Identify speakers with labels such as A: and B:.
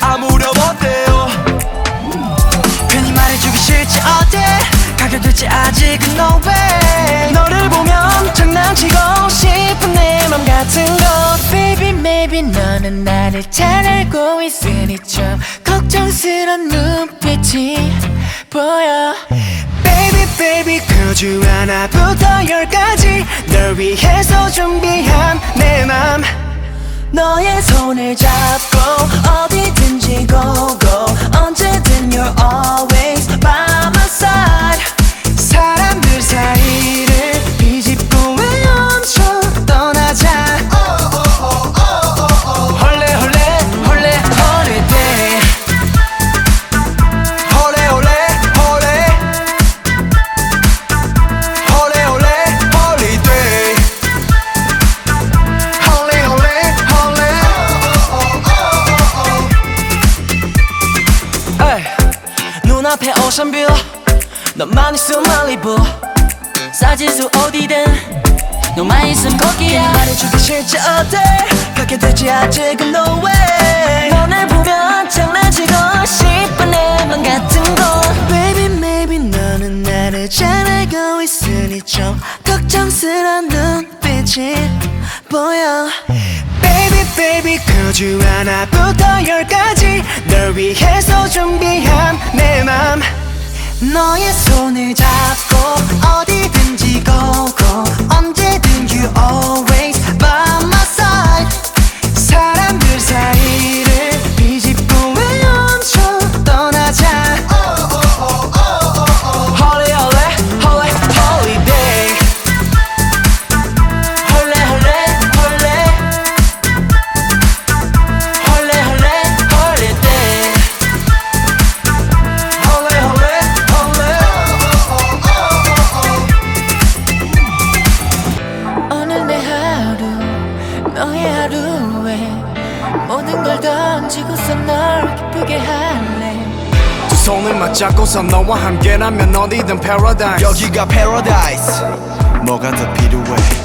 A: 아무렴 어때요?
B: 괜히 말해주기 싫지 어때? 가격일지 아직은 no way. 너를 보면 장난치고 싶은 내 맘 같은 것 Baby maybe 너는 나를 잘 알고 있으니 좀 걱정스런 눈빛이 보여. Baby baby 그주 하나부터 열까지 널 위해서 준비한 내 맘 너의 손을 잡고 go 앞에 오션뷰 너만 있으면 말리부 사진수 어디든. 너만 있으면 거기야. 말해주기 싫지 어때? 그렇게 되지 아직은 no way 너를 보면 장난치고 싶은 내맘 같은 거 Baby maybe 너는 나를 잘 알고 있으니 좀 걱정스런 눈빛이 보여 Baby baby 그주 하나부터 열까지 널 위해서 준비한 내 맘 너의 손을 잡고 너의 하루에 모든 걸 던지고서 널 기쁘게 할래.
C: 두 손을 맞잡고서 너와 함께라면 어디든 paradise.
A: 여기가 paradise. 뭐가 더 필요해